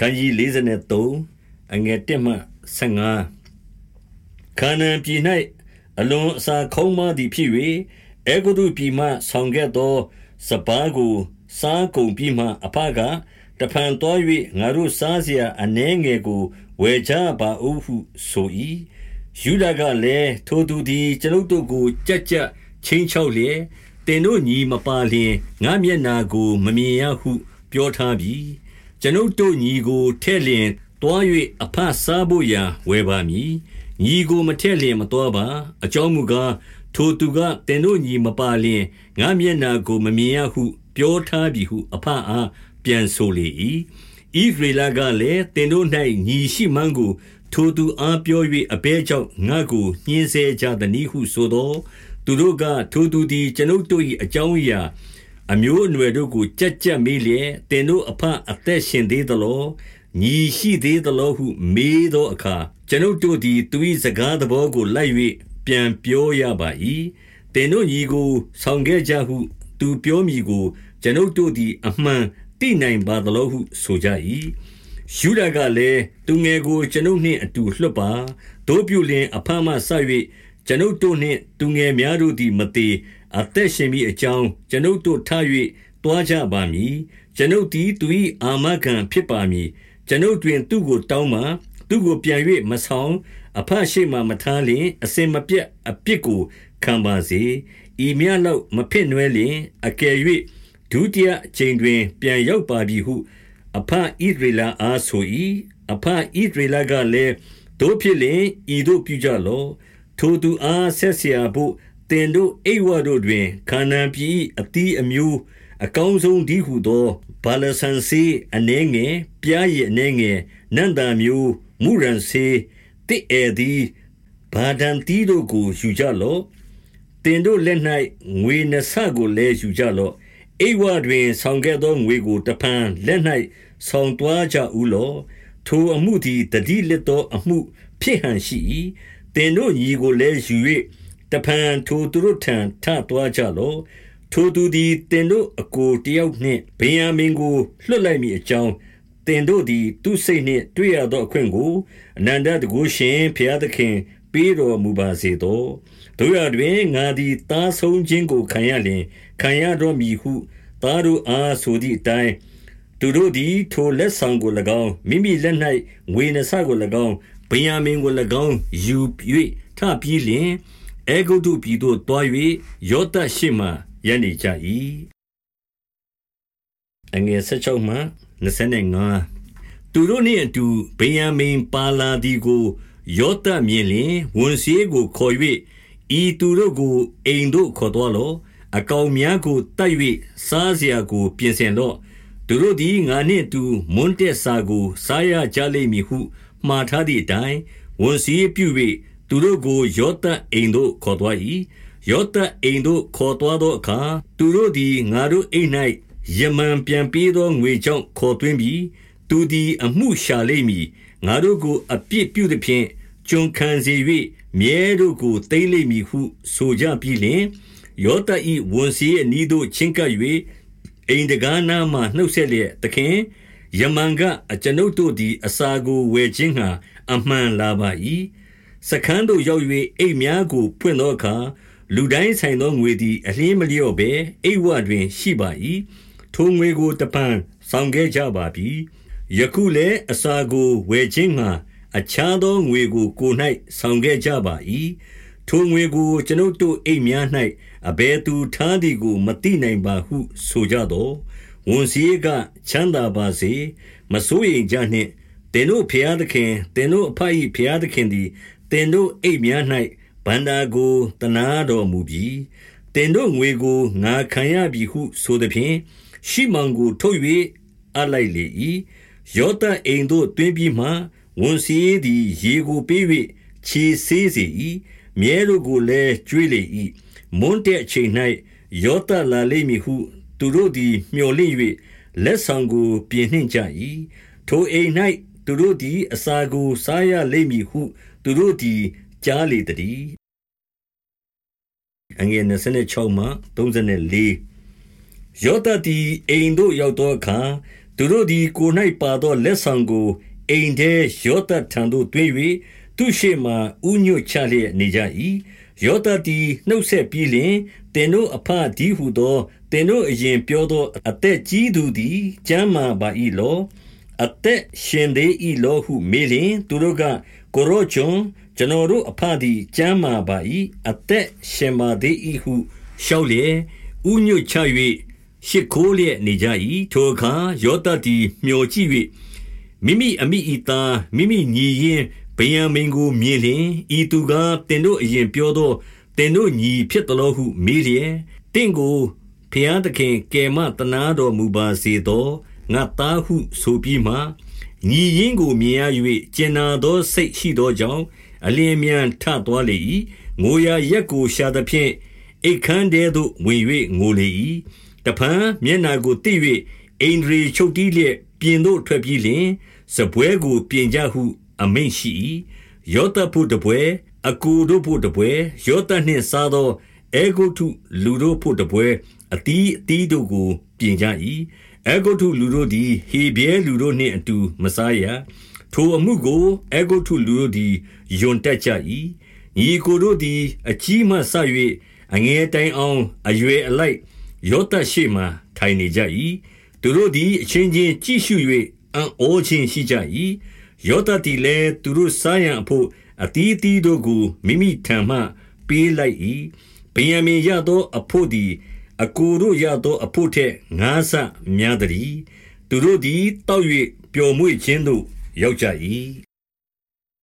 ခန်းကြီး43အငယ်1မှ15ခါနန်ပြည်၌အလွန်အစာခုံးမသည်ဖြစ်၍အေဂုတုပြည်မှဆောင်ခဲ့သောစပားကိုစားကုန်ပြီးမှအဖကတဖန်တော်၍ငါတို့စားเสียအနှဲငယ်ကိုဝယ်ကြပါဦးဟုဆို၏ယူဒကလည်းထိုသူသည်ကျွန်ုပ်တို့ကိုကြက်ကြက်ချင်းချောက်လျက်တင်တို့ညီမပါလျင်ငါမျက်နာကိုမမြင်ရဟုပြောထားပြီ ကျွန်ုပ်တို့ညီကိုထဲ့လျင်တွား၍အဖစားဖို့ရာဝယ်ပါမည်ညီကိုမထဲ့လျင်မတော်ပါအကြောင်းမူကားထိုသူကတင်တို့ညီမပါလျင်ငါမျက်နာကိုမမြင်ရဟု ပြောထားပြီဟု အဖအားပြန်ဆိုလေ၏ဣသရေလကလည်းတင်တို့၌ညီရှိမှန်းကို ထိုသူအားပြော၍အဘဲကြောင့်ငါကိုညှင်းဆဲကြသည်ဟုဆိုသော သူတို့ကထိုသူသည်ကျွန်ုပ်တို့၏အကြောင်းအရာ အမျိုးအနွယ်တို့ကိုကြက်ကြက်မေးလျက်တင်တို့အဖအသက်ရှင်သေးသလော ညီရှိသေးသလောဟု မေးသောအခါ ကျွန်ုပ်တို့သည် သူ၏စကားသဘောကို လိုက်၍ပြန်ပြောရပါ၏တင်တို့ညီကို ဆောင်ခဲ့ကြဟု သူပြောမိကို ကျွန်ုပ်တို့သည် အမှန်သိနိုင်ပါသလောဟု ဆိုကြ၏ယူဒကလည်း သူငယ်ကို ကျွန်ုပ်နှင့်အတူ လွတ်ပါတို့ပြုလင်အဖမဆ၍ကျွန်ုပ်တို့နှင့် သူငယ်များတို့သည် မသေး အသက်ရှင်မည်အကြောင်း ကျွန်ုပ်တို့ထ၍သွားကြပါမည်။ကျွန်ုပ်သည် သူ၏အာမခံဖြစ်ပါမည်။ကျွန်ုပ်တွင် သူ့ကိုတောင်းပါ။သူ့ကိုပြန်၍မဆောင်၊အဘရှေ့မှာ မထားလျှင် အစဉ်မပြတ် အပြစ်ကို ခံပါစေ။ဤမျှလောက် မဖင့်နွှဲလျှင်၊အကယ်၍ဒုတိယအကြိမ်တွင် ပြန်ရောက်ပါပြီဟု အဘဣသရေလအား ဆို၏။အဘဣသရေလကလည်း၊သို့ဖြစ်လျှင် ဤသို့ပြုကြလော့။ထိုသူအား ဆက်စရာဘို့ ဖို့တင်တို့အိဝတို့တွင် ခါနန်ပြည်အတီးအမျိုး အကောင်းဆုံးဒီဟုသောဘာလဆန်စေအနှဲငယ်ပြားရည်အနှဲငယ်နန္တာမျိုးမူရန်စေတစ်အေဒီဘာဒန်တီတို့ကို ယူကြလော့တင်တို့လက်၌ငွေနှဆကိုလည်း ယူကြလော့ အိဝတွင် ဆောင်ခဲ့သောငွေကို တဖန်လက်၌ဆောင်သွားကြဦးလော့ ထိုအမှုသည်တတိလက်သောအမှု ဖြစ်ဟန်ရှိ၏တင်တို့ညီကိုလည်းယူ၍ တဖန်ထိုသူတို့ထံထသွားကြလော့ထိုသူသည်တင်တို့အကိုတယောက်နှင့်ဗင်ယာမင်ကိုလွှတ်လိုက်မိအကြောင်းတင်တို့သည်သူစိတ်နှင့်တွေ့ရသောအခွင့်ကိုအနန္တတကုရှင်ဖျားသခင်ပေးတော်မူပါစေသောတို့ရတွင်ငါသည်တားဆုံးခြင်းကိုခံရလျင်ခံရတော်မူဟုသားတို့အားဆိုသည့်အတိုင်းသူတို့သည်ထိုလက်ဆောင်ကို၎င်းမိမိလက်၌ငွေနှဆကို၎င်းဗင်ယာမင်ကို၎င်းယူ၍ထပြီးလျင် အဲဂုတ္တုပြည်သို့သွား၍ယောသပ်ရှေ့မှရပ်နေကြ၏အငယ်16မှ25သူတို့နှင့်အတူဗေယံမိန်ပါလာသည်ကိုယောသပ်မြင်လျင်ဝန်စည်းကိုခေါ်၍ဤသူတို့ကိုအိမ်သို့ခေါ်သွားလောအကောင်များကိုတတ်၍စားစရာကို ပြင်ဆင်တော့သူတို့သည်ငါနှင့်တူမွန်းတက်စာကို စားရကြလိမ့်မည်ဟုမှားထားသည့်အတိုင်းဝန်စည်းပြု၍ သူတို့ကို ယောသအိမ်သို့ခေါ်သွား၏ယောသအိမ်သို့ ခေါ်သွားသောအခါ သူတို့သည် ငါတို့အိမ်၌ယမန်ပြန်ပေးသောငွေကြောင့် ခေါ်သွင်းပြီးသူသည် အမှုရှာလိမ့်မည် ငါတို့ကို အပြစ်ပြုသည်ဖြင့် ကျွန်ခံစေ၍မြဲတို့ကိုတိမ့်လိမ့်မည်ဟု ဆိုကြပြီးလျှင် ယောသဤဝန်စီအနီးသို့ ချင်းကပ်၍အိမ်တကားနားမှနှုတ်ဆက်လျက် သခင် ယမန်က အကျွန်ုပ်တို့သည် အစာကို ဝယ်ခြင်းဟာအမှန်လာပါ၏ စခန်းသို့ရောက်၍အိမ်များကိုဖွင့်သောအခါလူတိုင်းဆိုင်သောငွေသည်အလင်းမလျော့ဘဲအိမ်ဝတွင်ရှိပါ၏ထိုငွေကိုတပံဆောင်ခဲ့ကြပါပြီယခုလည်းအစာကိုဝယ်ခြင်းမှာအခြားသောငွေကိုကို၌ဆောင်ခဲ့ကြပါ၏ထိုငွေကိုကျွန်ုပ်တို့အိမ်များ၌အဘယ်သူထားသည်ကိုမသိနိုင်ပါဟုဆိုကြတော့ဝန်စည်းကချမ်းသာပါစေမစိုးရိမ်ကြနှင့်တင်တို့ဖျားသခင်တင်တို့အဖအီဖျားသခင်သည် တင်တို့အိမ်များ၌ဗန္တာကိုတနာတော်မူပြီးတင်တို့ငွေကို ငါခံရပြီဟုဆိုသည်ဖြင့် ရှိမောင်ကို ထုတ်၍အလိုက်လေ၏ယောသအိမ်သို့တွင်ပြီးမှ ဝန်စည်းသည် ရေကိုပေး၍ခြေဆေးစေ၏မြဲတို့ကိုလည်း ကျွေးလေ၏မွန်းတဲ့အချိန်၌ယောသလာလိမ့်မည်ဟု သူတို့သည်မျှော်လင့်၍လက်ဆောင်ကို ပြင်နှင့်ကြ၏ထိုအိမ်၌သူတို့သည် အစာကို စားရလိမ့်မည်ဟု သူတို့သည် ကြားလေတည်းအငယ်26မှ34ယောသသည်အိမ်သို့ရောက်သောအခါသူသူတို့သည်ကိုယ်၌ပါသောလက်ဆောင်ကိုအိမ်ထဲယောသထံသို့တွင်၍သူရှိမှဥညွတ်ချလျက်နေကြ၏ယောသတီနှုတ်ဆက်ပြီးလျှင်တင်တို့အဖဒီဟုသောတင်တို့အရင်ပြောသောအသက်ကြီးသူသည်ကျမ်းမာပါ၏လောအသက်ရှင်သေး၏လောဟုမေးလျင်သူတို့က ကိုရောချွန်ကျွန်တော်တို့အဖသည်ကျမ်းမာပါ၏အသက်ရှင်ပါသေး၏ဟုလျှောက်လျက်ဥညွတ်ချ၍ရှ िख ိုးလျက်နေကြ၏ထိုအခါယောသတီမျောကြည့်၍မိမိအမိဤသားမိမိညီရင်ဗိယံမင်ကိုမြင်လျင်ဤသူကတင်တို့အရင်ပြောသောတင်တို့ညီဖြစ်တော်ဟုမေးလျက်တင့်ကိုဖျားသခင်ကယ်မတနာတော်မူပါစေသော ငါသားဟုဆိုပြီးမှညီရင်ကိုမြင်ရ၍ကျင်နာသောစိတ်ရှိသောကြောင့်အလင်းမြန်ထသွားလေ၏ငိုရာရက်ကိုရှာသဖြင့်အိတ်ခမ်းတဲသို့ဝင်၍ငိုလေ၏တဖန်မျက်နာကိုတိ၍အိန္ဒြေချုပ်တီးလျက်ပြင်သို့ထွက်ပြီးလျှင်စပွဲကိုပြင်ကြဟု အမိန့်ရှိ၏ယောသဖို့တပွဲအကူတို့ဖို့တပွဲယောသနှင့်စားသောအေဂုတုလူတို့ဖို့တပွဲအတီးအတီးတို့ကိုပြင်ကြ၏ အေဂုတုလူတို့သည် ဟေဘဲလူတို့နှင့်အတူ မစားရ ထိုအမှုကိုအေဂုတုလူတို့သည်ယွန်တက်ကြ၏ညီကိုတို့သည် အကြီးမှဆ၍အငယ်တိုင်အောင် အရွယ်အလိုက် ယောသရှိမှထိုင်နေကြ၏သူတို့သည် အချင်းချင်းကြည့်ရှု၍အံ့ဩခြင်းရှိကြ၏ယောသတိလည်း သူတို့စားရန်အဖို့အတီးတီးတို့ကို မိမိထံမှ ပေးလိုက်၏ဗိယံမင်ရသောအဖို့သည် အကိုတို့ရသောအဖို့ထက်ငါးဆများသည်သူတို့သည်တောက်၍ပျော်မွေ့ခြင်းသို့ ရောက်ကြ၏